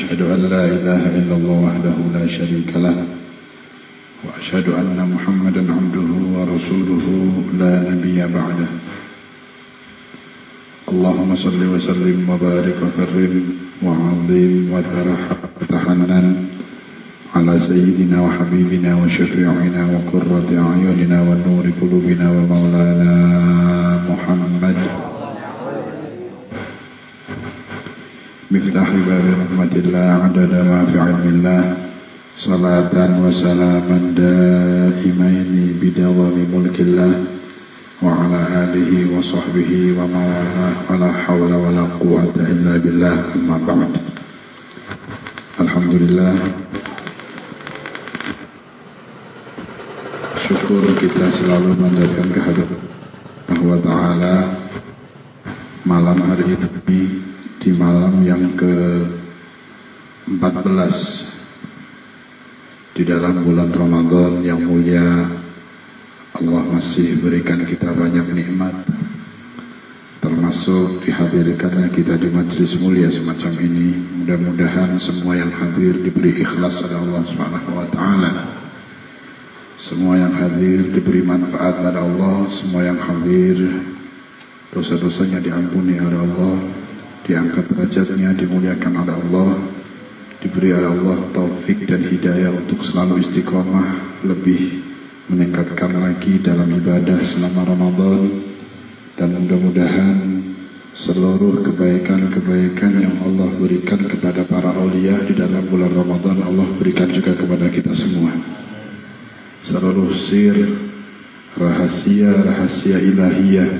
أشهد أن لا إله إلا الله وحده لا شريك له وأشهد أن محمدا عبده ورسوله لا نبي بعده. اللهم صل وسلم وبارك وكرم وعظيم وتحنن على سيدنا وحبيبنا وشفيعنا وقرة أعيننا ونور قلوبنا ومولانا محمد مفتاح باب رحمة الله عدد ما في علم الله صلاة وسلاما دائمين بدوام ملك الله وعلى آله وصحبه ومن والاه ولا حول ولا قوة إلا بالله أما بعد الحمد لله syukur kita selalu manjatkan kehadiran Allah Ta'ala malam hari ini di malam yang ke-14. Di dalam bulan Ramadan yang mulia Allah masih berikan kita banyak nikmat termasuk dihadirkannya kita di majlis mulia semacam ini. Mudah-mudahan semua yang hadir diberi ikhlas oleh Allah Subhanahu wa taala. Semua yang hadir diberi manfaat dari Allah semua yang hadir dosa-dosanya diampuni oleh Allah diangkat derajatnya, dimuliakan oleh Allah, diberi oleh Allah taufik dan hidayah untuk selalu istiqomah, lebih meningkatkan lagi dalam ibadah selama Ramadan dan mudah-mudahan seluruh kebaikan-kebaikan yang Allah berikan kepada para aulia di dalam bulan Ramadan Allah berikan juga kepada kita semua. Seluruh sir, rahasia-rahasia ilahiyah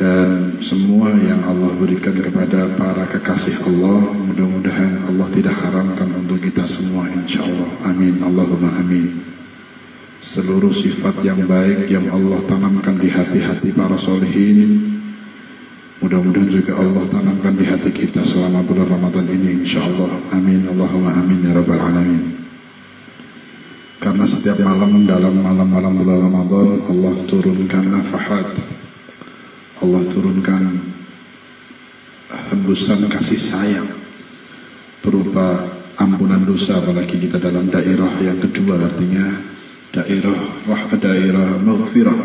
dan semua yang Allah berikan kepada para kekasih Allah mudah-mudahan Allah tidak haramkan untuk kita semua insya Allah amin. Allahumma amin. Seluruh sifat yang baik yang Allah tanamkan di hati-hati para solehin mudah-mudahan juga Allah tanamkan di hati kita selama bulan Ramadan ini insya Allah amin. Allahumma amin ya rabbal alamin. Karena setiap malam dalam malam-malam bulan Ramadan Allah turunkan nafahat Allah turunkan hembusan kasih sayang berupa ampunan dosa apalagi kita dalam daerah yang kedua artinya daerah rah daerah maghfirah.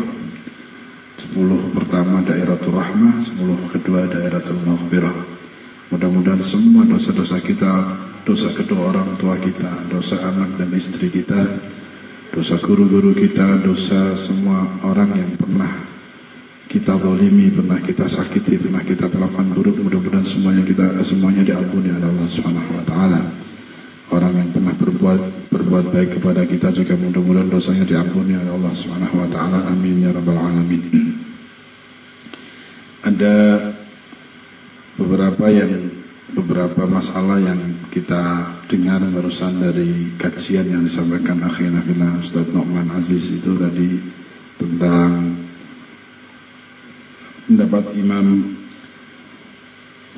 Sepuluh pertama daerah rahmah sepuluh kedua daerah maghfirah. Mudah-mudahan semua dosa-dosa kita dosa kedua orang tua kita dosa anak dan istri kita dosa guru-guru kita dosa semua orang yang pernah kita zalimi, pernah kita sakiti, pernah kita perlakukan buruk, mudah-mudahan semuanya kita semuanya diampuni oleh Allah Subhanahu wa taala. Orang yang pernah berbuat berbuat baik kepada kita juga mudah-mudahan dosanya diampuni oleh Allah Subhanahu wa taala. Amin ya rabbal alamin. Ada beberapa yang beberapa masalah yang kita dengar barusan dari kajian yang disampaikan akhirnya Ustaz Nu'man Aziz itu tadi tentang pendapat Imam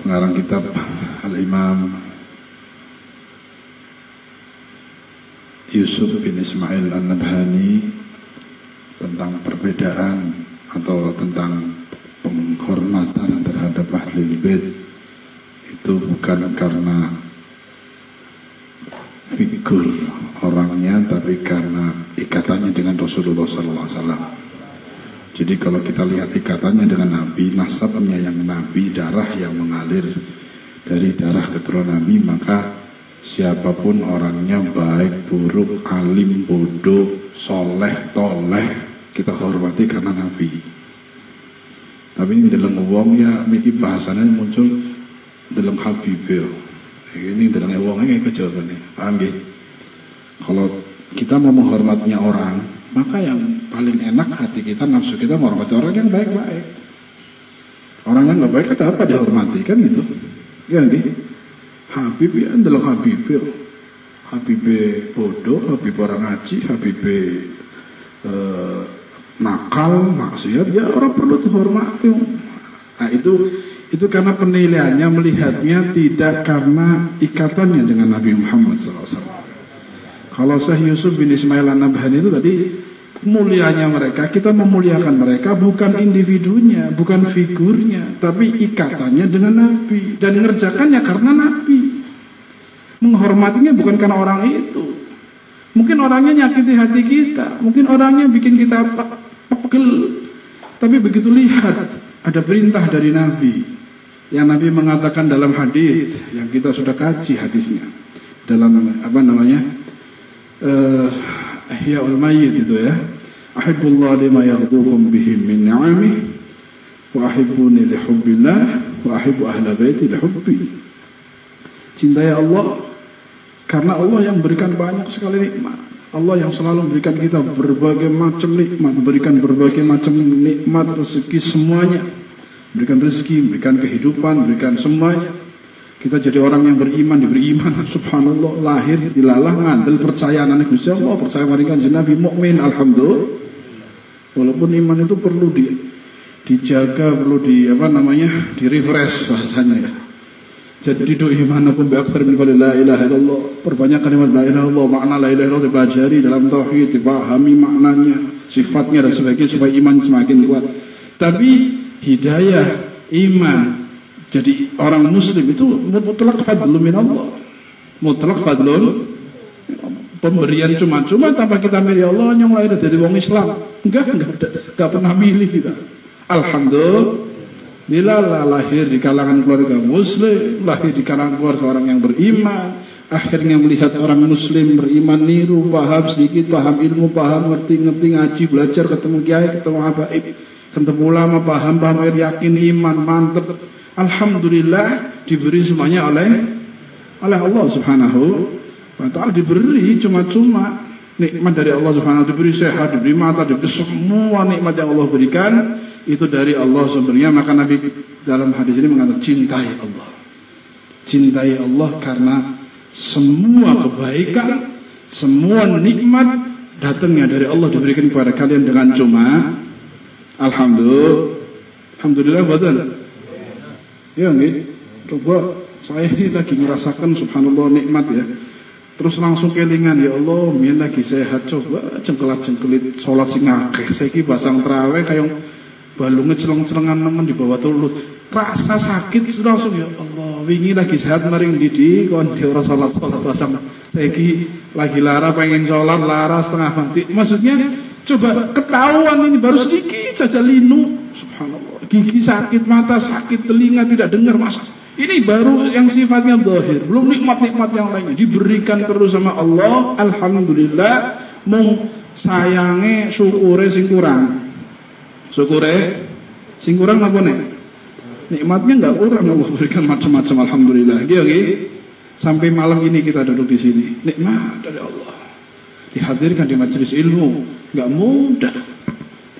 pengarang kitab Al-Imam Yusuf bin Ismail An-Nabhani tentang perbedaan atau tentang penghormatan terhadap ahli bait itu bukan karena figur orangnya tapi karena ikatannya dengan Rasulullah SAW. Jadi kalau kita lihat ikatannya dengan Nabi, nasabnya yang Nabi, darah yang mengalir dari darah keturunan Nabi, maka siapa pun orangnya baik, buruk, alim, bodoh, soleh, toleh, kita hormati karena Nabi. Tapi ini dalam uang ya, ini bahasanya muncul dalam Habibil. Ini dalam uangnya kayak kecil nih, paham? Kalau kita mau menghormatinya orang, maka yang paling enak hati kita, nafsu kita menghormati orang yang baik-baik. Orang yang nggak baik ada apa dihormati kan gitu. Ya. Habib ya adalah Habib. Habib bodoh, Habib orang ngaji, Habib eh, nakal, maksiat, ya orang perlu dihormati. Nah itu itu karena penilaiannya melihatnya tidak karena ikatannya dengan Nabi Muhammad SAW. Kalau Syekh Yusuf bin Ismail An-Nabhani itu tadi mulianya mereka, kita memuliakan mereka bukan individunya, bukan figurnya, tapi ikatannya dengan Nabi dan mengerjakannya karena Nabi. Menghormatinya bukan karena orang itu. Mungkin orangnya nyakiti hati kita, mungkin orangnya bikin kita pegel. Tapi begitu lihat ada perintah dari Nabi yang Nabi mengatakan dalam hadis yang kita sudah kaji hadisnya dalam apa namanya uh, Ihya'ul Mayyit itu ya. Ahibbullah lima yaghdukum bihi min ni'amih wa ahibbuni li hubbillah wa ahibbu ahla baiti li hubbi. Cintai Allah karena Allah yang berikan banyak sekali nikmat. Allah yang selalu memberikan kita berbagai macam nikmat berikan berbagai macam nikmat rezeki semuanya. Berikan rezeki, berikan kehidupan, berikan semuanya kita jadi orang yang beriman, diberi iman, subhanallah, lahir, dilalah, ngandel, percaya anak Gusti Allah, percaya marikan Nabi mukmin, alhamdulillah. Walaupun iman itu perlu di, dijaga, perlu di apa namanya, di refresh bahasanya ya. Jadi do iman aku beakbar min qali la ilaha illallah. Perbanyak kalimat la ilaha illallah, makna la ilaha illallah dipelajari dalam tauhid, dipahami maknanya, sifatnya dan sebagainya supaya iman semakin kuat. Tapi hidayah, iman, jadi orang muslim itu mutlak fadlun min Allah. Mutlak fadlun pemberian cuma-cuma tanpa kita milih Allah yang lahir dari wong Islam. Enggak, enggak, enggak pernah milih kita. Alhamdulillah lahir di kalangan keluarga muslim, lahir di kalangan keluarga orang yang beriman, akhirnya melihat orang muslim beriman niru, paham sedikit, paham ilmu, paham ngerti-ngerti ngaji, belajar ketemu kiai, ketemu habaib, ketemu ulama, paham, paham yakin iman, mantep, Alhamdulillah diberi semuanya oleh oleh Allah Subhanahu wa taala diberi cuma-cuma nikmat dari Allah Subhanahu diberi sehat, diberi mata, diberi semua nikmat yang Allah berikan itu dari Allah sebenarnya maka Nabi dalam hadis ini mengatakan cintai Allah. Cintai Allah karena semua kebaikan, semua nikmat datangnya dari Allah diberikan kepada kalian dengan cuma alhamdulillah. Alhamdulillah betul. Ya nih, coba saya ini lagi merasakan subhanallah nikmat ya. Terus langsung kelingan ya Allah, min lagi sehat coba cengkelat cengkelit sholat sing akeh. Saiki basang terawih kayak balungnya celeng-celengan nemen di bawah tulus. Rasa sakit langsung ya Allah, wingi lagi sehat maring didi kon ora sholat sholat basang. Saiki lagi lara pengen sholat lara setengah mati. Maksudnya coba ketahuan ini baru sedikit saja linu. Subhanallah gigi sakit, mata sakit, telinga tidak dengar mas. Ini baru yang sifatnya zahir, belum nikmat-nikmat yang lainnya diberikan terus sama Allah. Alhamdulillah, mung sayange syukure sing kurang. Syukure sing kurang apa nih? Nikmatnya nggak kurang Allah berikan macam-macam alhamdulillah. Gitu, Sampai malam ini kita duduk di sini. Nikmat dari Allah. Dihadirkan di majelis ilmu, nggak mudah.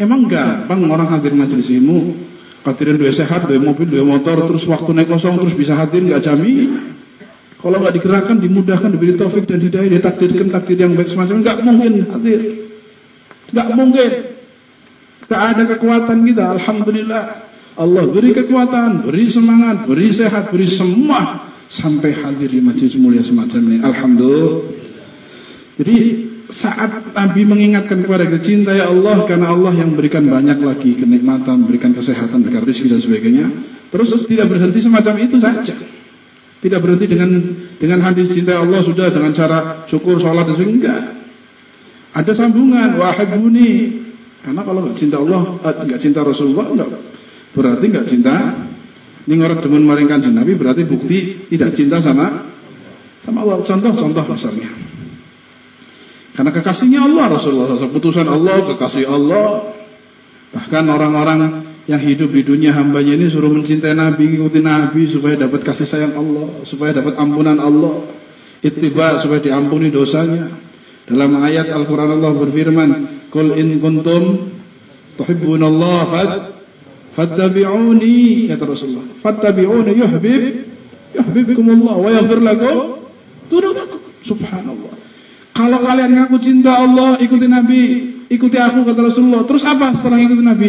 Emang gampang orang hadir majelis ilmu Hadirin dua sehat, dua mobil, dua motor, terus waktu naik kosong terus bisa hadir nggak jamin. Kalau nggak digerakkan, dimudahkan, diberi taufik dan hidayah, ditakdirkan takdir yang baik semacam nggak mungkin hadir. Nggak mungkin. Tak ada kekuatan kita, alhamdulillah. Allah beri kekuatan, beri semangat, beri sehat, beri semua sampai hadir di majlis mulia semacam ini. Alhamdulillah. Jadi saat Nabi mengingatkan kepada kita cinta ya Allah karena Allah yang berikan banyak lagi kenikmatan, berikan kesehatan, berikan rezeki dan sebagainya. Terus tidak berhenti semacam itu saja. Tidak berhenti dengan dengan hadis cinta Allah sudah dengan cara syukur, sholat dan. Enggak. Ada sambungan wahibuni. Karena kalau nggak cinta Allah, eh, nggak cinta Rasulullah, enggak berarti nggak cinta. Ini orang demen maringkan Nabi berarti bukti tidak cinta sama sama Allah. Contoh-contoh misalnya. Karena kekasihnya Allah Rasulullah SAW. Putusan Allah, kekasih Allah. Bahkan orang-orang yang hidup di dunia hambanya ini suruh mencintai Nabi, ikuti Nabi supaya dapat kasih sayang Allah, supaya dapat ampunan Allah. Ittiba supaya diampuni dosanya. Dalam ayat Al-Quran Allah berfirman, Kul in kuntum tuhibbun Allah fad fattabi'uni kata Rasulullah. Fattabi'uni yuhbib Yahbibukumullah wa yaghfir lakum dzunubakum. Subhanallah. Kalau kalian ngaku cinta Allah, ikuti Nabi, ikuti aku kata Rasulullah. Terus apa setelah ikuti Nabi?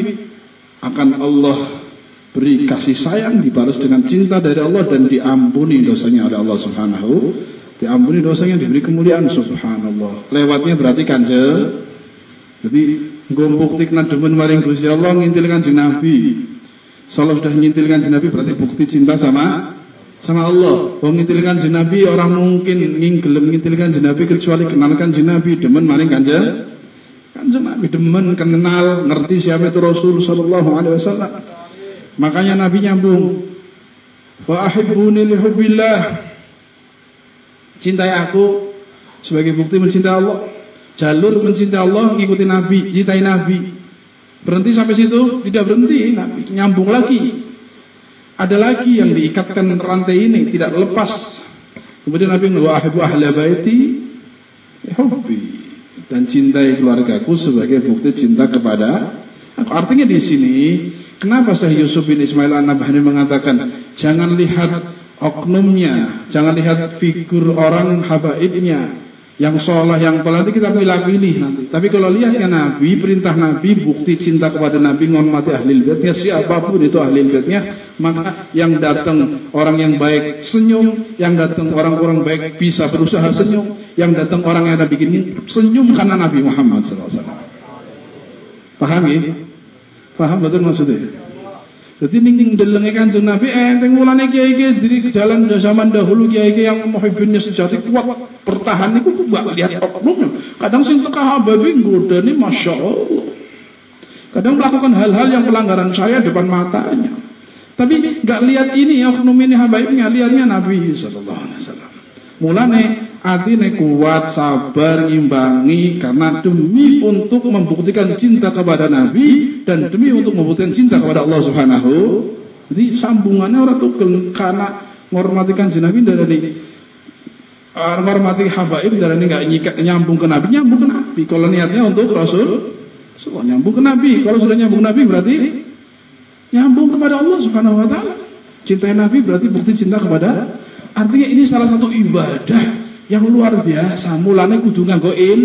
Akan Allah beri kasih sayang dibalas dengan cinta dari Allah dan diampuni dosanya oleh Allah Subhanahu diampuni dosanya diberi kemuliaan. Subhanallah. Lewatnya berarti kanjel jadi gue bukti kena demen maring Gusti Allah ngintil kanjeng Nabi. Kalau sudah ngintil kanjeng Nabi berarti bukti cinta sama sama Allah. Wong ngintil kanjeng Nabi orang mungkin ngingelem ngintil kanjeng Nabi kecuali kenal kanjeng Nabi demen maring kanjeng kanjeng Nabi demen kenal ngerti siapa itu Rasul sallallahu alaihi wasallam. Makanya Nabi nyambung wa ahibbuni li hubbillah. Cintai aku sebagai bukti mencintai Allah. Jalur mencintai Allah ngikuti Nabi, cintai Nabi. Berhenti sampai situ, tidak berhenti, Nabi nyambung lagi. Ada lagi yang diikatkan rantai ini tidak lepas. Kemudian Nabi mengatakan ahla baiti hubbi dan cintai keluargaku sebagai bukti cinta kepada aku. Artinya di sini kenapa Syekh Yusuf bin Ismail An-Nabhani mengatakan jangan lihat oknumnya, jangan lihat figur orang habaibnya, yang sholat, yang nanti kita pilih-pilih nanti. Tapi kalau lihatnya Nabi, perintah Nabi, bukti cinta kepada Nabi, menghormati ahli baitnya, siapa pun itu ahli baitnya, maka yang datang orang yang baik senyum, yang datang orang-orang baik bisa berusaha senyum, yang datang orang yang ada bikin senyum karena Nabi Muhammad SAW. Paham ya? Paham betul maksudnya? Jadi ning delenge Kanjeng Nabi enteng mulane kiai-kiai dari jalan zaman dahulu kiai-kiai yang muhibbinnya sejati kuat bertahan niku gak lihat oknumnya. Kadang sing teka hababi nggodani Masya Allah. Kadang melakukan hal-hal yang pelanggaran saya depan matanya. Tapi gak lihat ini oknum ini habaibnya, lihatnya Nabi sallallahu alaihi wasallam. Mulane atine kuat, sabar, imbangi karena demi untuk membuktikan cinta kepada Nabi dan demi untuk membuktikan cinta kepada Allah Subhanahu. Jadi sambungannya orang tuh karena menghormatikan Nabi dari uh, menghormati habaib dari ini nggak nyambung ke Nabi, nyambung ke Nabi. Kalau niatnya untuk Rasul, so, nyambung ke Nabi. Kalau sudah nyambung Nabi berarti nyambung kepada Allah Subhanahu Wa Taala. Cintai Nabi berarti bukti cinta kepada. Artinya ini salah satu ibadah yang luar biasa mulane kudu nganggo il,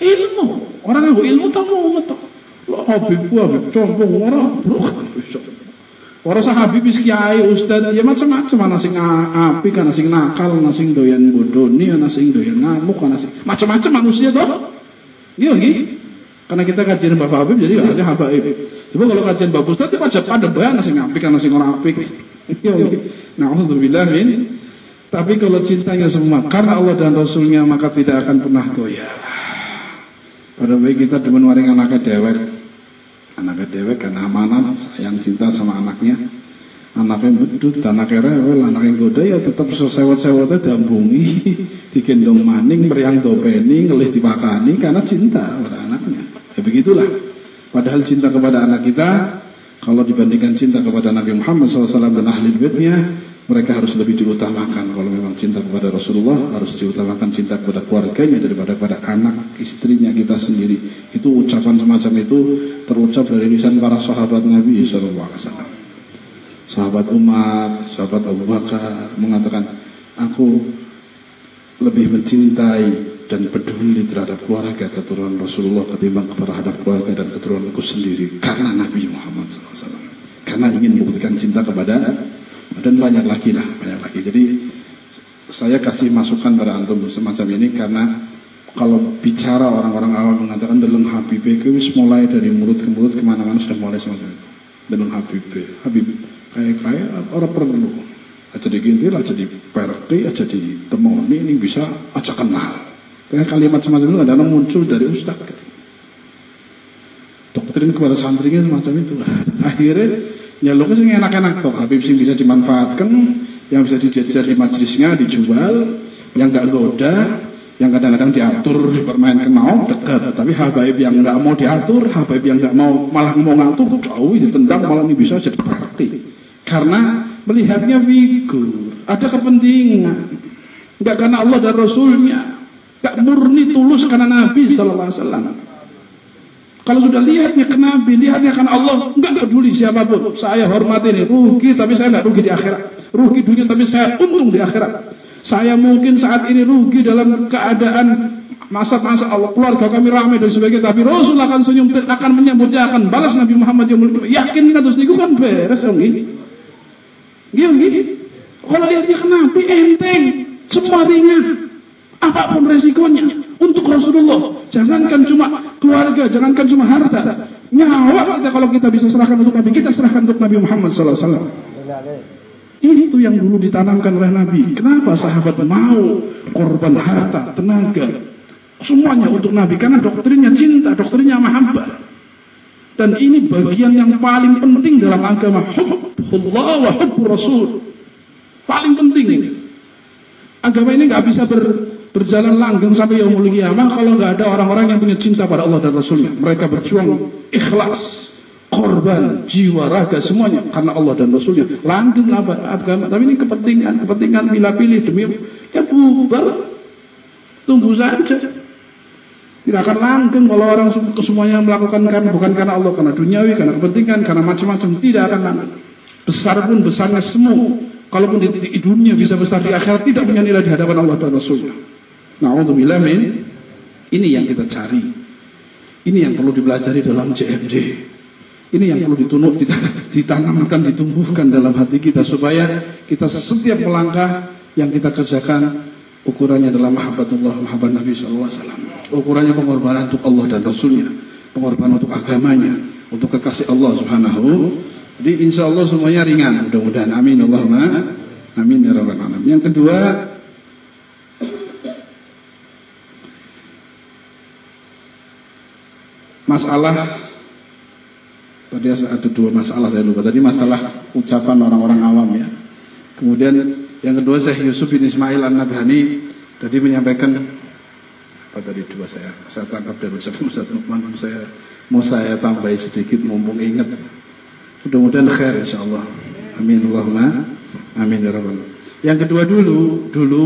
ilmu orang nganggo ilmu tak mau ngetok lo habib combong orang Orang sahabi bis kiai ustad ya macam-macam ana sing apik ana sing nakal ana sing doyan bodoni ana sing doyan ngamuk ana sing macam-macam manusia toh iya nggih karena kita kajian Bapak Habib jadi aja habaib. Coba kalau kajian Bapak Ustaz itu aja pada bayan nasi ngapik nasi orang apik. Iya. Nah, alhamdulillah min tapi kalau cintanya semua karena Allah dan Rasulnya maka tidak akan pernah goyah. Pada baik kita demen waring anaknya dewek. Anaknya dewek karena amanah, sayang cinta sama anaknya. Anaknya bedut, anaknya rewel, anaknya goda ya tetap sesewot-sewotnya dambungi, digendong maning, meriang dopeni, ngelih dipakani karena cinta pada anaknya. Ya begitulah. Padahal cinta kepada anak kita, kalau dibandingkan cinta kepada Nabi Muhammad SAW dan ahli baitnya, mereka harus lebih diutamakan kalau memang cinta kepada Rasulullah harus diutamakan cinta kepada keluarganya daripada pada anak istrinya kita sendiri itu ucapan semacam itu terucap dari lisan para sahabat Nabi SAW sahabat Umar sahabat Abu Bakar mengatakan aku lebih mencintai dan peduli terhadap keluarga keturunan Rasulullah ketimbang terhadap keluarga dan keturunanku sendiri karena Nabi Muhammad SAW karena ingin membuktikan cinta kepada dan banyak lagi lah, banyak lagi. Jadi saya kasih masukan pada antum semacam ini karena kalau bicara orang-orang awam mengatakan dalam Habib itu mulai dari mulut ke mulut ke mana-mana sudah mulai semacam itu. Dalam Habib, Habib kayak kayak orang perlu aja digintil, aja di perti, aja ditemoni ini bisa aja kenal. Kayak kalimat semacam itu ada muncul dari Ustaz. Doktrin kepada santrinya semacam itu. Akhirnya Ya lo sing enak-enak Habib sing bisa dimanfaatkan, yang bisa dijajar di majelisnya dijual, yang gak goda, yang kadang-kadang diatur, dipermainkan mau dekat. Tapi Habib yang nggak mau diatur, Habib yang nggak mau malah mau ngatur, jauh ditendang malah ini bisa jadi praktik. Karena melihatnya figur, ada kepentingan. Enggak karena Allah dan Rasulnya, enggak murni tulus karena Nabi Sallallahu Alaihi Wasallam. Kalau sudah lihatnya ke Nabi, lihatnya kan Allah, enggak peduli siapa pun. Saya hormati ini, rugi tapi saya enggak rugi di akhirat. rugi dunia tapi saya untung di akhirat. Saya mungkin saat ini rugi dalam keadaan masa-masa Allah keluarga kami ramai dan sebagainya tapi Rasul akan senyum akan menyambutnya akan balas Nabi Muhammad yang yakin terus niku kan beres dong ini. Gini, kalau dia kenapa enteng semua ringan apa pun resikonya untuk Rasulullah. Jangankan cuma keluarga, jangankan cuma harta. Nyawa kalau kita bisa serahkan untuk Nabi, kita serahkan untuk Nabi Muhammad SAW. Ini itu yang dulu ditanamkan oleh Nabi. Kenapa sahabat mau korban harta, tenaga, semuanya untuk Nabi? Karena doktrinnya cinta, doktrinnya mahabbah. Dan ini bagian yang paling penting dalam agama. Hubbullah wa hubbu Rasul. Paling penting ini. Agama ini nggak bisa ber, berjalan langgeng sampai yaumul kiamah kalau nggak ada orang-orang yang punya cinta pada Allah dan Rasulnya. Mereka berjuang ikhlas, korban, jiwa, raga semuanya karena Allah dan Rasulnya. Langgeng apa agama, tapi ini kepentingan, kepentingan pilih-pilih demi ya bubar, tunggu saja. Tidak akan langgeng kalau orang semuanya melakukan karena bukan karena Allah, karena duniawi, karena kepentingan, karena macam-macam tidak akan langgeng. Besar pun besarnya semua. Kalaupun di, di dunia bisa besar di akhirat tidak punya nilai di hadapan Allah dan Rasulnya. Na'udzubillah min. Ini yang kita cari. Ini yang perlu dipelajari dalam JMJ. Ini yang perlu ditunuk, ditanamkan, ditumbuhkan dalam hati kita supaya kita setiap melangkah yang kita kerjakan ukurannya adalah mahabbatullah, mahabbat Nabi SAW. Ukurannya pengorbanan untuk Allah dan Rasulnya, pengorbanan untuk agamanya, untuk kekasih Allah Subhanahu. Jadi insya Allah semuanya ringan, mudah-mudahan. Amin Allahumma. Amin ya rabbal alamin. Yang kedua, masalah tadi ada dua masalah saya lupa. Tadi masalah ucapan orang-orang awam ya. Kemudian yang kedua saya Yusuf bin Ismail an Nabhani tadi menyampaikan apa tadi dua saya? Saya tangkap dari Ustaz Ustaz Nukman saya mau saya tambah sedikit mumpung ingat. Mudah-mudahan khair insyaallah. Amin Allahumma. Amin ya rabbal yang kedua dulu dulu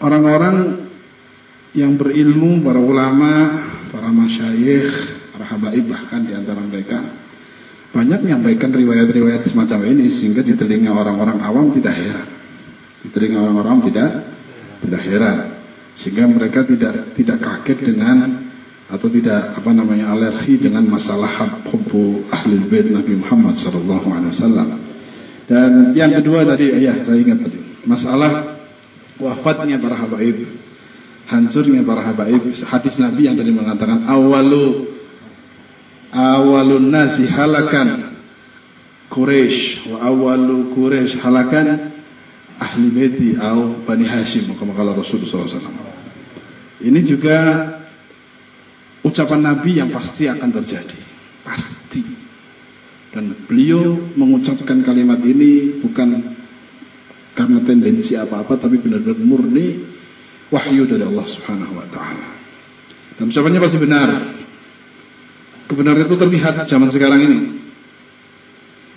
orang-orang yang berilmu para ulama para masyayikh, para habaib bahkan di antara mereka banyak menyampaikan riwayat-riwayat semacam ini sehingga di telinga orang-orang awam tidak heran. Di telinga orang-orang tidak tidak heran sehingga mereka tidak tidak kaget dengan atau tidak apa namanya alergi dengan masalah hubbu ahli bait Nabi Muhammad sallallahu alaihi wasallam. Dan yang kedua tadi ya saya ingat tadi masalah wafatnya para habaib hancurnya para habaib hadis Nabi yang tadi mengatakan awalu awalun nasi halakan Quraisy wa awalu Quraisy halakan ahli baiti atau Bani Hashim kama kala Rasulullah SAW. Ini juga ucapan Nabi yang pasti akan terjadi. Pasti. Dan beliau mengucapkan kalimat ini bukan karena tendensi apa-apa tapi benar-benar murni wahyu dari Allah Subhanahu wa taala. Dan ucapannya pasti benar. Kebenaran itu terlihat zaman sekarang ini.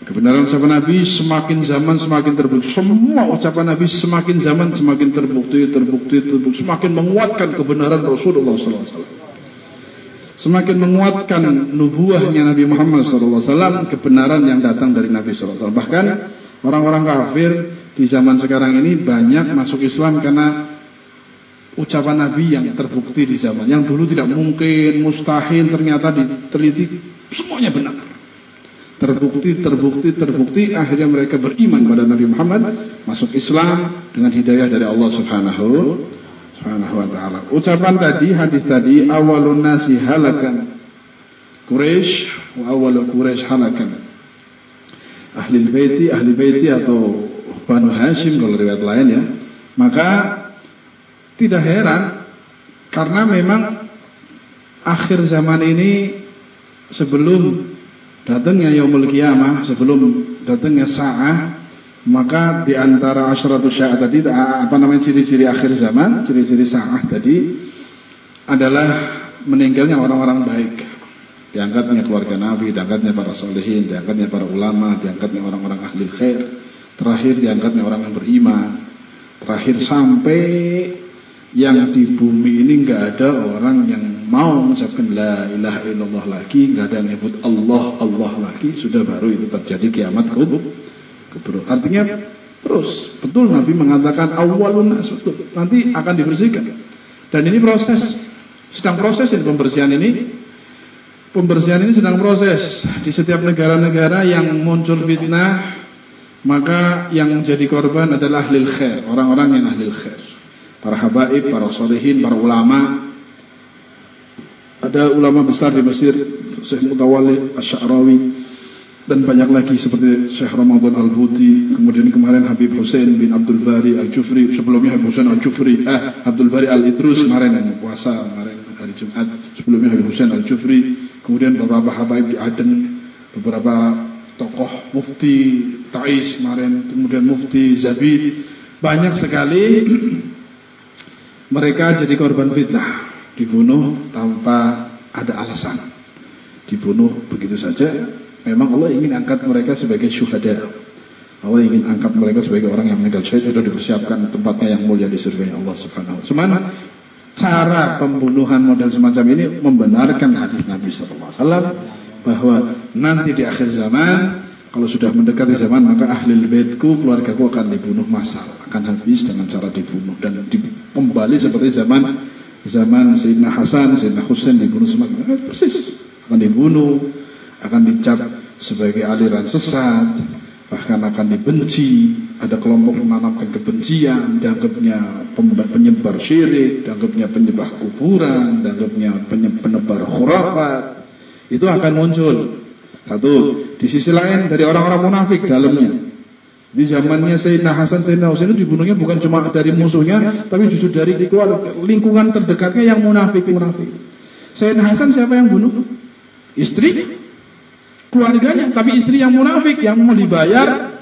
Kebenaran ucapan Nabi semakin zaman semakin terbukti. Semua ucapan Nabi semakin zaman semakin terbukti, terbukti, terbukti. Semakin menguatkan kebenaran Rasulullah SAW. Semakin menguatkan nubuahnya Nabi Muhammad SAW. Kebenaran yang datang dari Nabi SAW. Bahkan orang-orang kafir di zaman sekarang ini banyak masuk Islam karena ucapan Nabi yang terbukti di zaman yang dulu tidak mungkin, mustahil ternyata diteliti semuanya benar. Terbukti, terbukti, terbukti akhirnya mereka beriman pada Nabi Muhammad, masuk Islam dengan hidayah dari Allah Subhanahu Subhanahu wa taala. Ucapan tadi, hadis tadi awalun nasi halakan Quraisy wa awal Quraisy halakan. Ahli baiti, ahli baiti atau Banu Hashim kalau riwayat lain ya. Maka tidak heran karena memang akhir zaman ini sebelum datangnya yaumul kiamah, sebelum datangnya sa'ah, maka di antara asyaratus sya'a tadi apa namanya ciri-ciri akhir zaman, ciri-ciri sa'ah tadi adalah meninggalnya orang-orang baik. Diangkatnya keluarga Nabi, diangkatnya para solehin, diangkatnya para ulama, diangkatnya orang-orang ahli khair. Terakhir diangkatnya orang yang beriman. Terakhir sampai yang di bumi ini nggak ada orang yang mau mengucapkan la ilaha illallah lagi, nggak ada yang nyebut Allah Allah lagi, sudah baru itu terjadi kiamat kubur Artinya terus. Betul Nabi mengatakan awalun betul. Nanti akan dibersihkan. Dan ini proses. Sedang proses ini pembersihan ini. Pembersihan ini sedang proses. Di setiap negara-negara yang muncul fitnah. Maka yang jadi korban adalah ahli khair. Orang-orang yang ahli khair. Para habaib, para solehin, para ulama. Ada ulama besar di Mesir. Syekh Mutawali, Asy'arawi dan banyak lagi seperti Syekh Ramadan Al-Buti, kemudian kemarin Habib Hussein bin Abdul Bari Al-Jufri, sebelumnya Habib Hussein Al-Jufri, eh Abdul Bari Al-Idrus kemarin yang puasa kemarin hari Jumat, sebelumnya Habib Hussein Al-Jufri, kemudian beberapa habaib di Aden, beberapa tokoh mufti Tais kemarin, kemudian mufti Zabid, banyak sekali mereka jadi korban fitnah, dibunuh tanpa ada alasan. Dibunuh begitu saja Memang Allah ingin angkat mereka sebagai syuhada. Allah ingin angkat mereka sebagai orang yang meninggal syahid sudah dipersiapkan tempatnya yang mulia di surga Allah Subhanahu wa Cuman cara pembunuhan model semacam ini membenarkan hadis Nabi wasallam bahwa nanti di akhir zaman kalau sudah mendekati zaman maka ahli baitku keluargaku akan dibunuh massal akan habis dengan cara dibunuh dan di, seperti zaman zaman Sayyidina Hasan Sayyidina Husain dibunuh semakin persis akan dibunuh akan dicap sebagai aliran sesat, bahkan akan dibenci, ada kelompok menanamkan kebencian, dianggapnya penyebar syirik, dianggapnya penyembah kuburan, dianggapnya penebar khurafat. Itu akan muncul. Satu, di sisi lain dari orang-orang munafik dalamnya. Di zamannya Sayyidina Hasan, Sayyidina Husain itu dibunuhnya bukan cuma dari musuhnya, tapi justru dari lingkungan terdekatnya yang munafik-munafik. Sayyidina Hasan siapa yang bunuh? Istri keluarganya, tapi istri yang munafik yang mau dibayar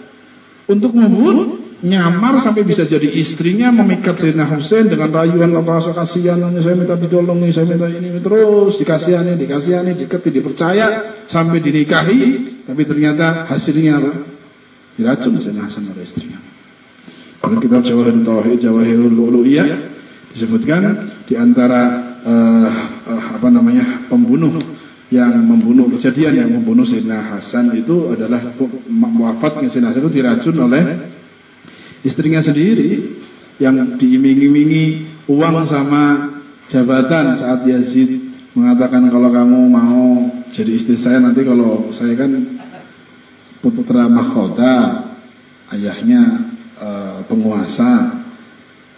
untuk membunuh, nyamar sampai bisa jadi istrinya memikat Sayyidina Husain dengan rayuan rasa kasihan, saya minta ditolongi, saya minta ini terus dikasihani, dikasihani, diketi, dipercaya sampai dinikahi, tapi ternyata hasilnya apa? Diracun Sayyidina Hasan oleh istrinya. Dalam kitab Jawahir Tauhid, Jawahirul Uluhiyah disebutkan di antara uh, uh, apa namanya pembunuh yang membunuh kejadian yang membunuh Sayyidina Hasan itu adalah wafatnya Sayyidina Hasan itu diracun oleh istrinya sendiri yang diiming-imingi uang sama jabatan saat Yazid mengatakan kalau kamu mau jadi istri saya nanti kalau saya kan putra mahkota ayahnya e, penguasa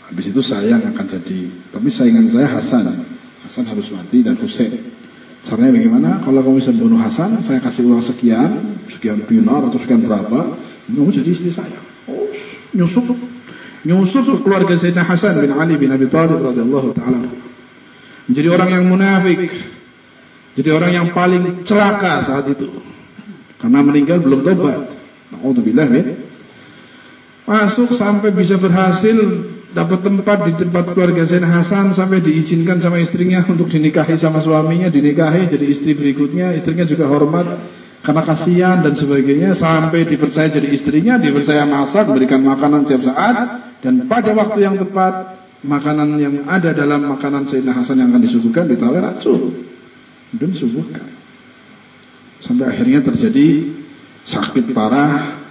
habis itu saya yang akan jadi tapi saingan saya Hasan Hasan harus mati dan Husain Caranya bagaimana? Kalau kamu bisa bunuh Hasan, saya kasih uang sekian, sekian dinar atau sekian berapa, kamu jadi istri saya. Oh, nyusup ke keluarga Sayyidina Hasan bin Ali bin Abi Thalib radhiyallahu taala. Menjadi orang yang munafik, jadi orang yang paling celaka saat itu. Karena meninggal belum tobat. Alhamdulillah ya. Masuk sampai bisa berhasil dapat tempat di tempat keluarga Zain Hasan sampai diizinkan sama istrinya untuk dinikahi sama suaminya, dinikahi jadi istri berikutnya, istrinya juga hormat karena kasihan dan sebagainya sampai dipercaya jadi istrinya, dipercaya masak, berikan makanan setiap saat dan pada waktu yang tepat makanan yang ada dalam makanan Sayyidina Hasan yang akan disuguhkan ditawar racun dan disuguhkan sampai akhirnya terjadi sakit parah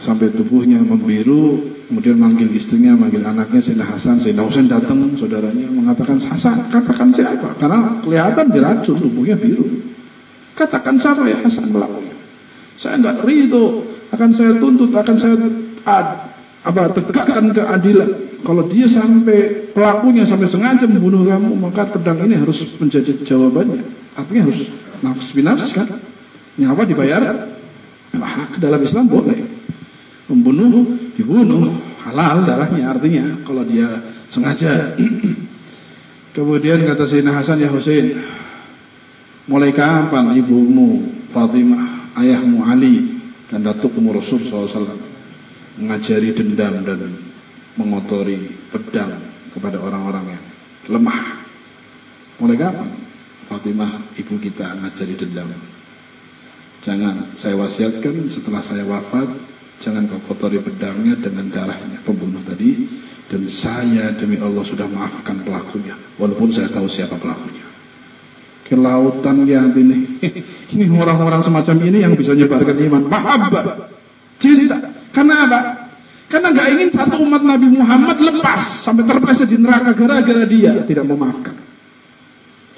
sampai tubuhnya membiru Kemudian manggil istrinya, manggil anaknya Sayyidina Hasan, Sayyidina Husain datang, saudaranya mengatakan Hasan, katakan siapa? Karena kelihatan diracun, tubuhnya biru. Katakan siapa ya Hasan melakukannya? Saya enggak ridho, akan saya tuntut, akan saya ad, apa tegakkan keadilan. Kalau dia sampai pelakunya sampai sengaja membunuh kamu, maka pedang ini harus menjadi jawabannya. Artinya harus nafs binafs kan? Nyawa dibayar. Nah, dalam Islam boleh. Membunuh dibunuh halal darahnya artinya kalau dia sengaja kemudian kata Sayyidina Hasan ya Husain mulai kapan ibumu Fatimah ayahmu Ali dan datukmu Rasul SAW mengajari dendam dan mengotori pedang kepada orang-orang yang lemah mulai kapan Fatimah ibu kita mengajari dendam jangan saya wasiatkan setelah saya wafat Jangan kau kotori pedangnya dengan darahnya pembunuh tadi. Dan saya demi Allah sudah maafkan pelakunya. Walaupun saya tahu siapa pelakunya. Kelautan yang ini. ini orang-orang semacam ini yang bisa menyebarkan iman. Mahabbah. Cinta. Karena apa? Karena nggak ingin satu umat Nabi Muhammad lepas sampai terpleset di neraka gara-gara dia tidak memaafkan.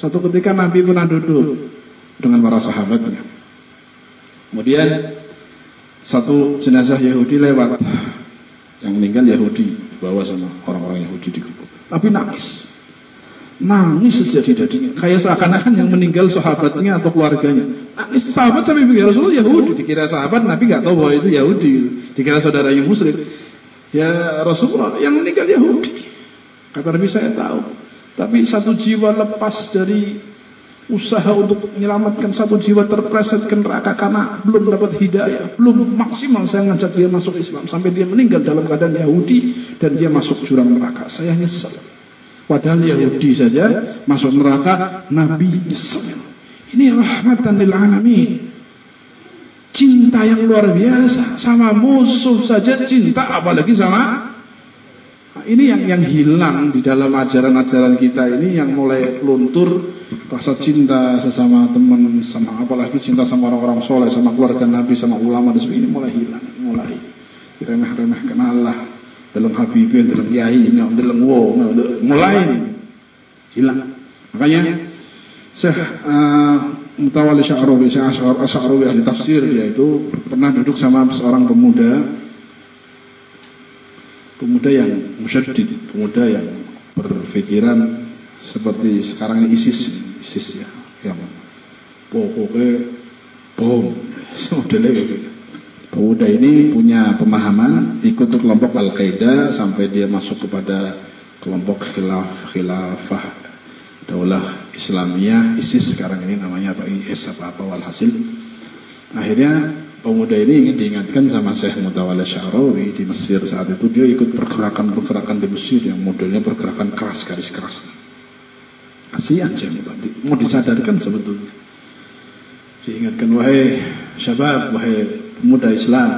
Satu ketika Nabi pernah duduk dengan para sahabatnya. Kemudian satu jenazah Yahudi lewat. Yang meninggal Yahudi bawa sama orang-orang Yahudi di kubur. Tapi nangis. Nangis sejak dadinya. Kayak seakan-akan yang meninggal sahabatnya atau keluarganya. Nangis sahabat sampai pikir Rasulullah Yahudi. Dikira sahabat Nabi nggak tahu bahwa itu Yahudi. Dikira saudara yang musyrik. Ya Rasulullah yang meninggal Yahudi. Kata Nabi saya tahu. Tapi satu jiwa lepas dari usaha untuk menyelamatkan satu jiwa terpreset ke neraka karena belum dapat hidayah, belum maksimal saya ngajak dia masuk Islam sampai dia meninggal dalam keadaan Yahudi dan dia masuk jurang neraka. Saya nyesel. Padahal Yahudi saja masuk neraka, Nabi nyesel. Ini rahmatan lil alamin. Cinta yang luar biasa sama musuh saja cinta apalagi sama nah, ini yang yang hilang di dalam ajaran-ajaran kita ini yang mulai luntur rasa cinta sesama teman sama apalagi cinta sama orang-orang soleh sama keluarga Nabi sama ulama dan sebagainya mulai hilang mulai remeh-remeh kenal Allah dalam Habibin dalam Yai dalam Wo mulai hilang. Makanya Syekh uh, Mutawali Sya'rawi, Sya'rawi ahli tafsir yaitu pernah duduk sama seorang pemuda. Pemuda yang musyaddid, pemuda yang berpikiran seperti sekarang ini ISIS, ISIS ya, yang pokoknya bom, modelnya. Pemuda ini punya pemahaman ikut kelompok Al-Qaeda sampai dia masuk kepada kelompok khilaf, khilafah daulah Islamiyah ISIS sekarang ini namanya apa IS apa apa walhasil. Akhirnya pemuda ini ingin diingatkan sama Syekh Mutawalla Syarawi di Mesir saat itu. Dia ikut pergerakan-pergerakan di Mesir yang modelnya pergerakan keras garis keras. Kasihan Syekh mau disadarkan sebetulnya. Diingatkan wahai syabab wahai pemuda Islam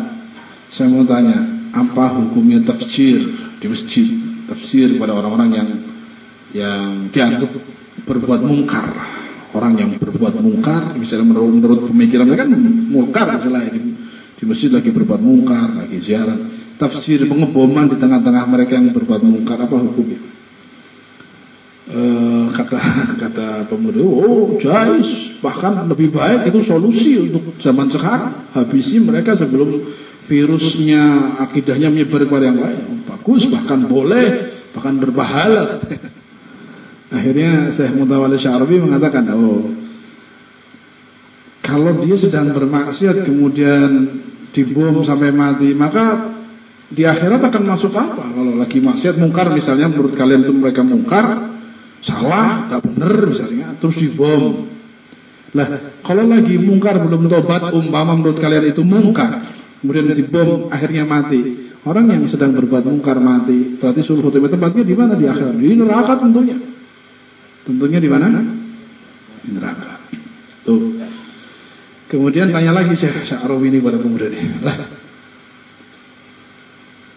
saya mau tanya apa hukumnya tafsir di masjid tafsir kepada orang-orang yang yang dianggap berbuat mungkar. Orang yang berbuat mungkar, misalnya menurut, menurut pemikiran mereka kan mungkar istilahnya di, di masjid lagi berbuat mungkar, lagi ziarah. Tafsir pengeboman di tengah-tengah mereka yang berbuat mungkar apa hukumnya? E, kata kata pemuda, oh jais, bahkan lebih baik itu solusi untuk zaman sekarang. Habisi mereka sebelum virusnya, akidahnya menyebar kepada yang lain. Bagus, bahkan boleh, bahkan berbahala. Akhirnya Syekh Mutawalli Syarbi mengatakan, oh kalau dia sedang bermaksiat kemudian dibom sampai mati, maka di akhirat akan masuk apa? Kalau lagi maksiat mungkar misalnya menurut kalian itu mereka mungkar, salah, tak benar misalnya, terus dibom. Lah, kalau lagi mungkar belum tobat, umpama menurut kalian itu mungkar, kemudian dibom, akhirnya mati. Orang yang sedang berbuat mungkar mati, berarti suruh tempatnya di mana di akhirat? Di neraka tentunya. Tentunya di mana? Di neraka. Tuh. Kemudian tanya lagi Syekh Sya'rawi ini pada pemuda ini. Lah,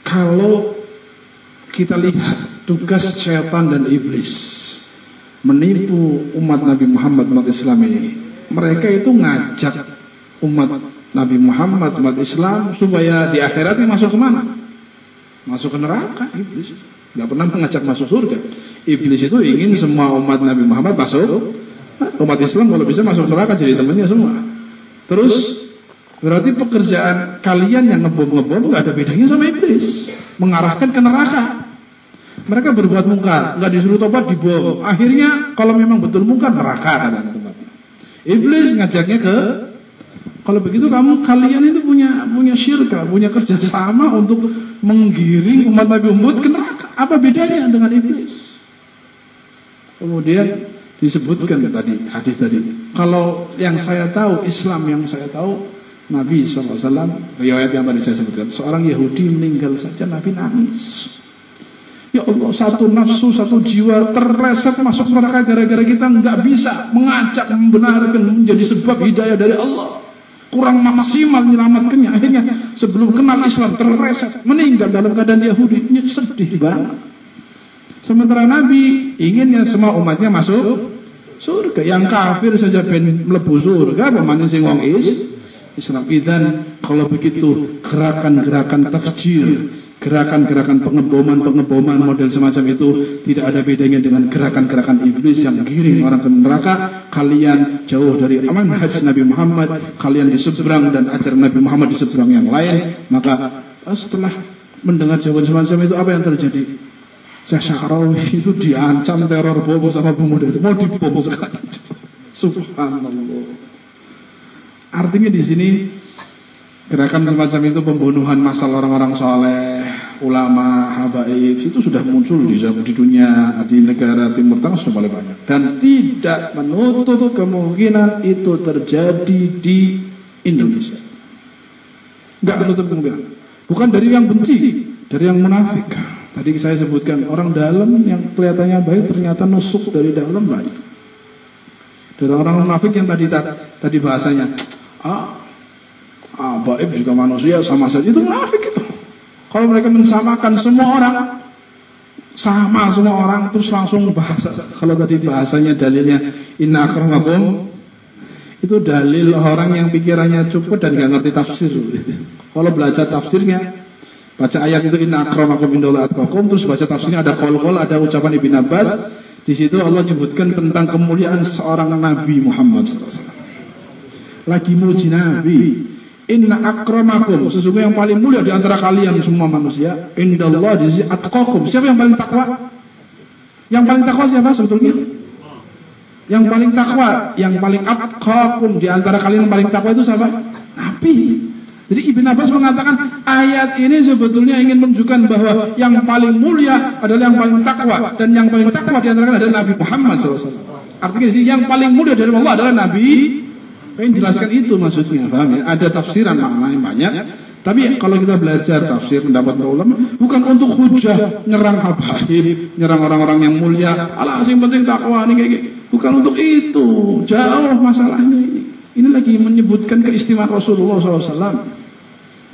kalau kita lihat tugas syaitan dan iblis menipu umat Nabi Muhammad umat Islam ini, mereka itu ngajak umat Nabi Muhammad umat Islam supaya di akhiratnya masuk ke mana? Masuk ke neraka iblis. Gak pernah mengajak masuk surga. Iblis itu ingin semua umat Nabi Muhammad masuk. Umat Islam kalau bisa masuk neraka jadi temannya semua. Terus berarti pekerjaan kalian yang ngebom-ngebom gak ada bedanya sama iblis. Mengarahkan ke neraka. Mereka berbuat mungkar, nggak disuruh tobat dibom. Akhirnya kalau memang betul mungkar neraka. Iblis ngajaknya ke kalau begitu kamu kalian itu punya punya syirka, punya kerjasama untuk menggiring umat Nabi Muhammad ke neraka. Apa bedanya dengan iblis? Kemudian disebutkan tadi hadis tadi. Kalau yang saya tahu Islam yang saya tahu Nabi SAW riwayat yang tadi saya sebutkan seorang Yahudi meninggal saja Nabi nangis. Ya Allah satu nafsu satu jiwa terreset masuk neraka gara-gara kita nggak bisa mengajak membenarkan menjadi sebab hidayah dari Allah kurang maksimal menyelamatkannya. Akhirnya sebelum kenal Islam terreset, meninggal dalam keadaan Yahudi. Ini sedih banget. Sementara Nabi inginnya semua umatnya masuk surga. Yang kafir saja pengen melebu surga, pemanin sing wong is Islam. Idan kalau begitu gerakan-gerakan tafsir, gerakan-gerakan pengeboman-pengeboman model semacam itu tidak ada bedanya dengan gerakan-gerakan iblis yang giring orang ke neraka. Kalian jauh dari aman haji Nabi Muhammad, kalian di seberang dan ajaran Nabi Muhammad di seberang yang lain. Maka setelah mendengar jawaban semacam itu apa yang terjadi? Syahrawi itu diancam teror bom sama pemuda itu mau dibom sekali. Subhanallah. Artinya di sini gerakan semacam itu pembunuhan masal orang-orang soleh, ulama, habaib itu sudah muncul di, di dunia di negara Timur Tengah sudah mulai banyak dan tidak menutup kemungkinan itu terjadi di Indonesia. Enggak menutup kemungkinan. Bukan dari yang benci, dari yang munafik. Tadi saya sebutkan orang dalam yang kelihatannya baik ternyata nusuk dari dalam baik. Dari orang munafik yang tadi tadi bahasanya Ah, baik juga manusia sama saja itu munafik itu. Kalau mereka mensamakan semua orang sama semua orang terus langsung bahasa kalau tadi bahasanya dalilnya inna akramakum itu dalil orang yang pikirannya cukup dan nggak ngerti tafsir. Kalau belajar tafsirnya baca ayat itu inna akramakum indallahi atqakum terus baca tafsirnya ada kol-kol ada ucapan Ibn Abbas di situ Allah menyebutkan tentang kemuliaan seorang Nabi Muhammad SAW lagi muji Nabi. Inna akramakum sesungguhnya yang paling mulia di antara kalian semua manusia indallah di atqakum. Siapa yang paling takwa? Yang paling takwa siapa sebetulnya? Yang paling takwa, yang paling atqakum di antara kalian yang paling takwa itu siapa? Nabi. Jadi Ibn Abbas mengatakan ayat ini sebetulnya ingin menunjukkan bahwa yang paling mulia adalah yang paling takwa dan yang paling takwa di antara kalian adalah Nabi Muhammad SAW. Artinya yang paling mulia dari Allah adalah Nabi Pengen jelaskan itu maksudnya, paham ya? Ada tafsiran maknanya banyak. Tapi kalau kita belajar tafsir pendapat ulama, bukan untuk hujah nyerang habaib, nyerang orang-orang yang mulia. Alah, yang penting takwa ini kayak gitu. Bukan untuk itu. Jauh masalahnya ini. Ini lagi menyebutkan keistimewaan Rasulullah SAW.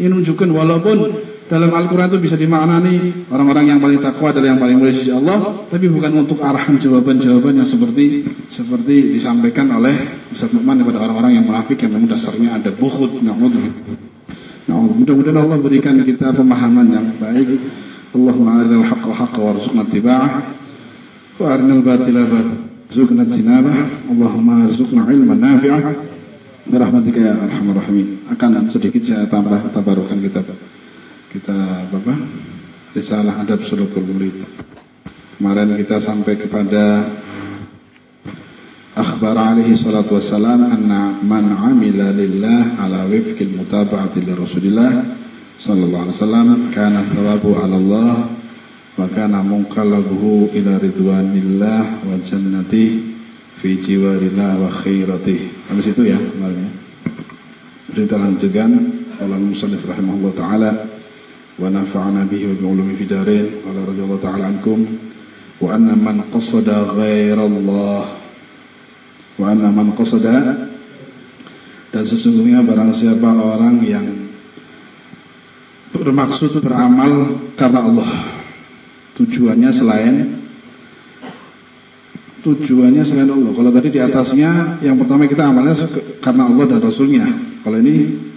Ini menunjukkan walaupun dalam Al-Quran itu bisa dimaknani orang-orang yang paling takwa adalah yang paling mulia Allah, tapi bukan untuk arahan jawaban-jawaban yang seperti seperti disampaikan oleh Ustaz Nu'man kepada orang-orang yang munafik yang memang dasarnya ada bukhud, Nah, mudah-mudahan Allah berikan kita pemahaman yang baik. Allahumma arinal haqqa haqqa warzuqna tiba'ah wa arinal batila warzuqna tinabah. Allahumma arzuqna ilman nafi'ah. Birahmatika ya rahimin. Akan sedikit saya tambah tabarukan kita kita apa? Risalah adab sulukul murid kemarin kita sampai kepada akhbar alaihi salatu wassalam anna man amila lillah ala wifqil mutaba'ati li rasulillah sallallahu alaihi wasallam kana thawabu ala Allah wa kana munqalabuhu ila ridwanillah wa jannati fi jiwarillah wa khairatih. Habis itu ya kemarin ya. Kita lanjutkan Allah musannif rahimahullah taala ونفعنا به وبعلوم في دارين قال رضي الله تعالى عنكم وأن من قصد غير الله وأن من قصد dan sesungguhnya barang siapa orang yang bermaksud beramal karena Allah tujuannya selain tujuannya selain Allah kalau tadi di atasnya yang pertama kita amalnya karena Allah dan Rasulnya kalau ini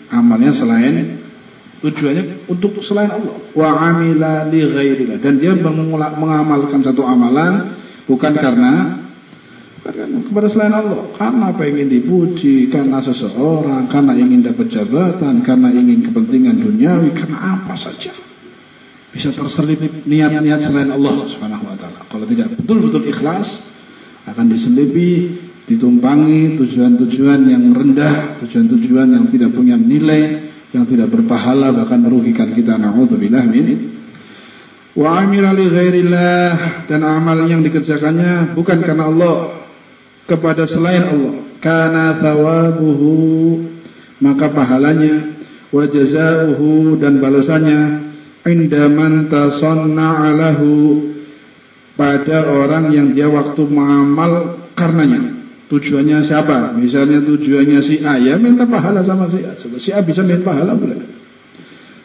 amalnya selain Tujuannya untuk selain Allah. Wa amila li ghairillah. Dan dia mengamalkan satu amalan bukan karena kepada selain Allah. Karena ingin dipuji, karena seseorang, karena ingin dapat jabatan, karena ingin kepentingan duniawi, karena apa saja. Bisa terselip niat-niat selain Allah Subhanahu wa taala. Kalau tidak betul-betul ikhlas akan diselipi, ditumpangi tujuan-tujuan yang rendah, tujuan-tujuan yang tidak punya nilai, yang tidak berpahala bahkan merugikan kita. Naudzubillah min. Wa amila li ghairillah. Dan amal yang dikerjakannya bukan karena Allah kepada selain Allah. Kana thawabuhu. Maka pahalanya wa jazaohu dan balasannya inda man tasanna alahu. Pada orang yang dia waktu mengamal karenanya Tujuannya siapa? Misalnya tujuannya si A, ya minta pahala sama si A. Si A bisa minta pahala boleh.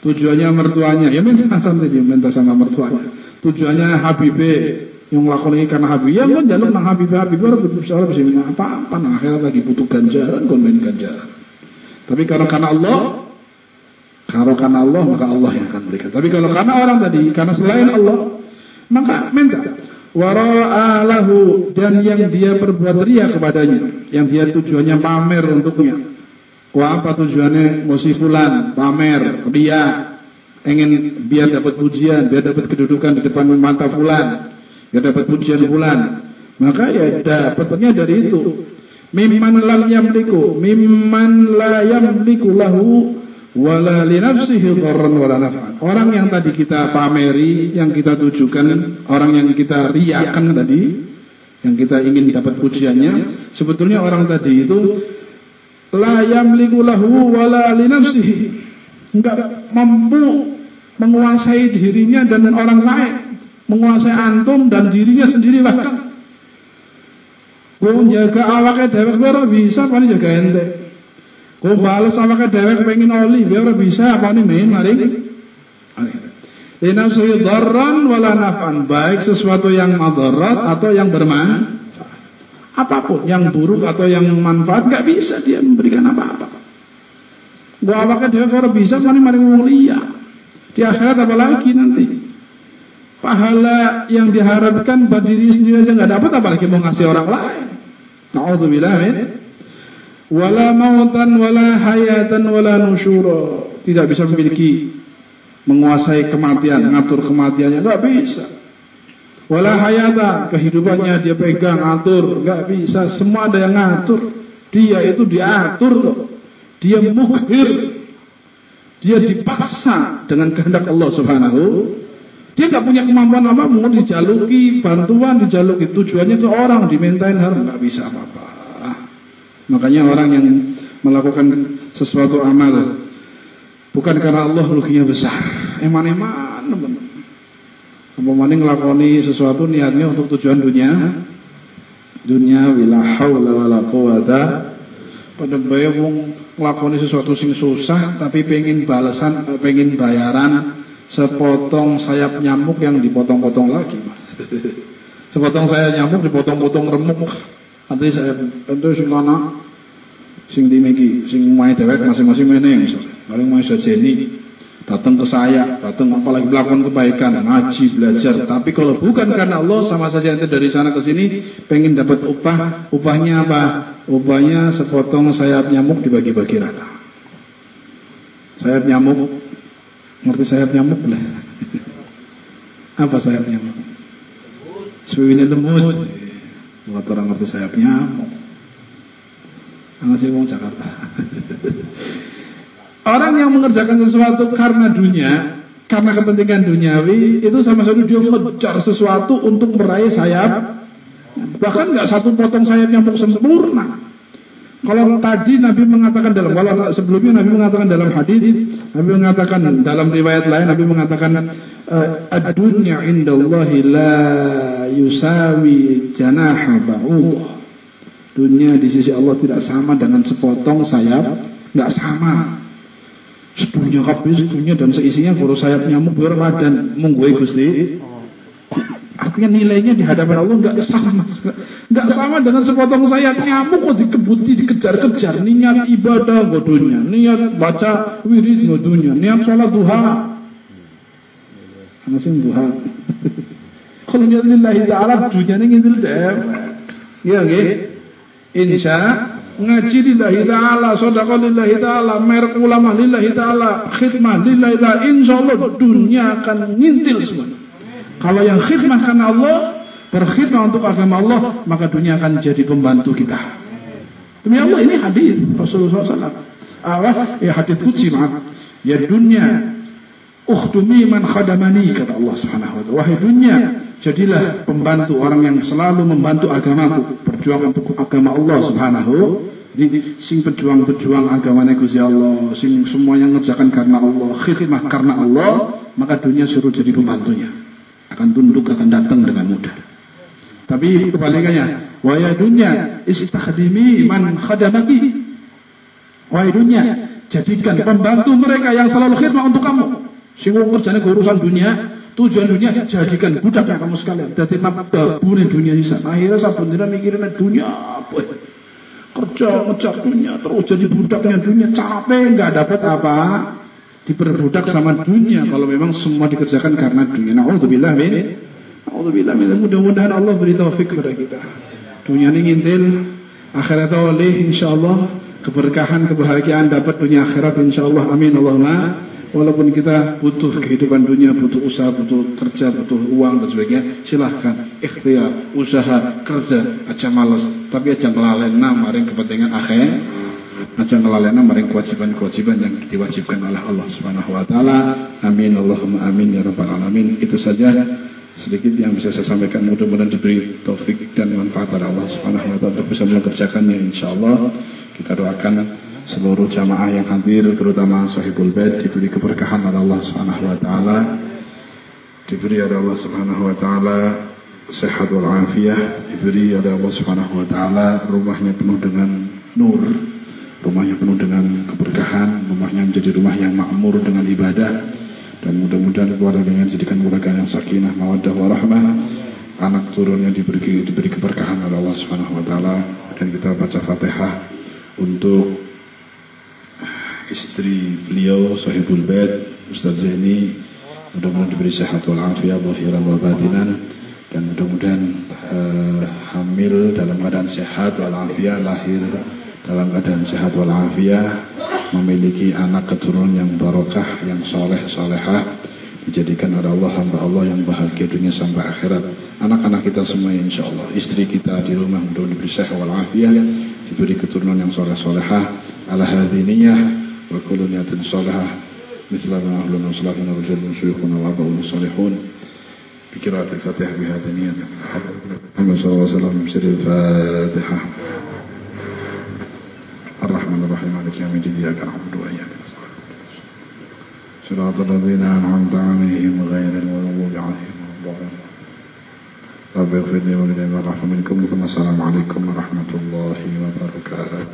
Tujuannya mertuanya, ya minta sama dia, minta sama mertuanya. Tujuannya Habib yang melakukan ini karena Habib, ya kan jalan Habib Habib orang bisa bisa minta apa-apa, nah akhirnya lagi butuh ganjaran, kon main ganjaran. Tapi kalau karena Allah, kalau karena Allah maka Allah yang akan berikan. Tapi kalau karena orang tadi, karena selain Allah, maka minta. Wara'alahu dan yang dia perbuat ria kepadanya, yang dia tujuannya pamer untuknya. Wah apa tujuannya musifulan, pamer, ria, ingin biar dapat pujian, biar dapat kedudukan di depan mata fulan, biar dapat pujian fulan. Maka ya dapatnya dari itu. Mimman lam yamliku, mimman la yamliku lahu wala li nafsihi wala naf'an. Orang yang tadi kita pameri, yang kita tujukan, orang yang kita riakan tadi, yang kita ingin dapat pujiannya, sebetulnya orang tadi itu la yamliku lahu wala li. Enggak mampu menguasai dirinya dan orang lain, menguasai antum dan dirinya sendiri bahkan. Kau jaga awaknya dewek bisa paling jaga ente. Kau balas awaknya dewek pengen oli ora bisa apa nih main mari. Linafsihi darran wala naf'an baik sesuatu yang madarat atau yang bermanfaat. Apa pun yang buruk atau yang manfaat nggak bisa dia memberikan apa-apa. Gua awaknya dewek ora bisa paling mari mulia. Di akhirat apa lagi nanti? Pahala yang diharapkan bagi diri sendiri aja nggak dapat apalagi mau ngasih orang lain. Nauzubillah min wala mautan wala hayatan wala nusyura. Tidak bisa memiliki menguasai kematian, ngatur kematiannya nggak bisa. Wala hayatan, kehidupannya dia pegang, atur, nggak bisa. Semua ada yang ngatur. Dia itu diatur. Dia mukhir. Dia dipaksa dengan kehendak Allah Subhanahu dia nggak punya kemampuan apa, mau dijaluki bantuan, dijaluki tujuannya ke orang, dimintain hal nggak bisa apa-apa. Makanya orang yang melakukan sesuatu amal bukan karena Allah ruginya besar, eman-eman. Apa ngelakoni sesuatu niatnya untuk tujuan dunia, dunia wila haula wala quwata pada bayi wong sesuatu sing susah tapi pengen balasan, pengen bayaran sepotong sayap nyamuk yang dipotong-potong lagi. sepotong sayap nyamuk dipotong-potong remuk. Nanti saya itu sing sing dimiki, sing main dewek masing-masing meneng. Paling mau sejeni datang ke saya, datang apalagi melakukan kebaikan, ngaji, belajar. Tapi kalau bukan karena Allah, sama saja nanti dari sana ke sini pengen dapat upah, upahnya apa? Upahnya sepotong sayap nyamuk dibagi-bagi rata. Sayap nyamuk Ngerti sayap nyamuk lah. Apa sayap nyamuk? Sewiwine lemut. Buat orang ngerti sayap nyamuk. Anak sih mau Jakarta. orang yang mengerjakan sesuatu karena dunia, karena kepentingan duniawi, itu sama saja dia mengejar sesuatu untuk meraih sayap. Bahkan nggak satu potong sayap nyamuk sempurna. Kalau tadi Nabi mengatakan dalam kalau sebelumnya Nabi mengatakan dalam hadis, Nabi mengatakan dalam riwayat lain Nabi mengatakan eh, ad-dunya indallahi la yusawi janaha ba'udah. Dunia di sisi Allah tidak sama dengan sepotong sayap, nggak sama. Sedunia kabeh sedunia dan seisinya baru sayap nyamuk biar dan mungguai Gusti. Artinya nilainya di hadapan Allah nggak sama, nggak sama dengan sepotong sayap nyamuk kok dikebuti, dikejar-kejar. Niat ibadah godunya, niat baca wirid godunya, niat sholat duha. Masih duha. Kalau niat lillahi ta'ala ngidil deh. Ya nggih. Insya ngaji lillahi ta'ala, sedekah lillahi ta'ala, merek ulama lillahi ta'ala, khidmah lillahi ta'ala, insya Allah dunia akan ngintil semua. Kalau yang khidmah karena Allah, berkhidmah untuk agama Allah, maka dunia akan jadi pembantu kita. Demi Allah ini hadis Rasulullah SAW. Awas, ya hadis kutsi maaf. Ya dunia, ukhtumi man khadamani kata Allah Subhanahu wa taala. Wahai dunia, jadilah pembantu orang yang selalu membantu agamaku, berjuang untuk agama Allah Subhanahu jadi sing pejuang-pejuang agamanya Gusti Allah, sing semuanya ngerjakan karena Allah, khidmah karena Allah, maka dunia suruh jadi pembantunya akan tunduk akan datang dengan mudah. Tapi kebalikannya, wahai dunia istakhdimi man khadamaki. Wahai dunia, jadikan pembantu mereka yang selalu khidmat untuk kamu. Sing kerjanya urusan dunia, tujuan dunia jadikan budak yang kamu sekalian. Jadi babune dunia sana. Akhirnya sabun dina mikirin dunia apa? kerja ngejar dunia terus jadi budaknya dunia capek nggak dapat apa diperbudak sama dunia kalau memang semua dikerjakan karena dunia. Nauzubillah min Nauzubillah min mudah-mudahan Allah beri taufik kepada kita. Dunia ini ngintil, akhirat oleh insyaallah keberkahan kebahagiaan dapat dunia akhirat insyaallah amin Allahumma Walaupun kita butuh kehidupan dunia, butuh usaha, butuh kerja, butuh uang dan sebagainya, silahkan ikhtiar, usaha, kerja, aja malas, tapi aja ngelalena maring kepentingan akhir, aja ngelalena maring kewajiban-kewajiban yang diwajibkan oleh Allah Subhanahu wa taala. Amin Allahumma amin ya rabbal alamin. Itu saja sedikit yang bisa saya sampaikan mudah-mudahan diberi taufik dan manfaat dari Allah Subhanahu wa taala untuk bisa mengerjakannya insyaallah. Kita doakan seluruh jamaah yang hadir terutama sahibul bait diberi keberkahan oleh Allah Subhanahu wa taala. Diberi oleh Allah Subhanahu wa taala sehat wal afiyah diberi oleh Allah Subhanahu wa taala rumahnya penuh dengan nur rumahnya penuh dengan keberkahan rumahnya menjadi rumah yang makmur dengan ibadah. Dan mudah-mudahan keluarganya dijadikan keluarga yang sakinah mawaddah warahmah. Anak turunnya diberi diberi keberkahan oleh Allah Subhanahu wa taala. Dan kita baca Fatihah untuk istri beliau sahibul bait Ustaz Zahni mudah-mudahan diberi sehat wal afiat zahiran wa batinan dan mudah-mudahan uh, hamil dalam keadaan sehat wal afiat lahir dalam keadaan sehat wal afiat memiliki anak keturunan yang barokah yang soleh solehah dijadikan oleh Allah hamba Allah yang bahagia dunia sampai akhirat. Anak-anak kita semua insya Allah istri kita di rumah mudah diberi sehat wal afiat diberi keturunan yang soleh solehah ala hadiniyah وكل نية صالحة مثل ما أهلنا وصلاحنا رجال شيوخنا وأباؤنا الصالحون بقراءة الفاتحة بهذه النية. محمد صلى الله عليه وسلم بسر الفاتحة. الرحمن الرحيم. مالك يوم الدين. إياك نعبد وإياك صراط الذين أنعمت عليهم غير المغضوب عليهم ولا رب اغفر لي ولدي وارحم منكم ثم السلام عليكم ورحمة الله وبركاته.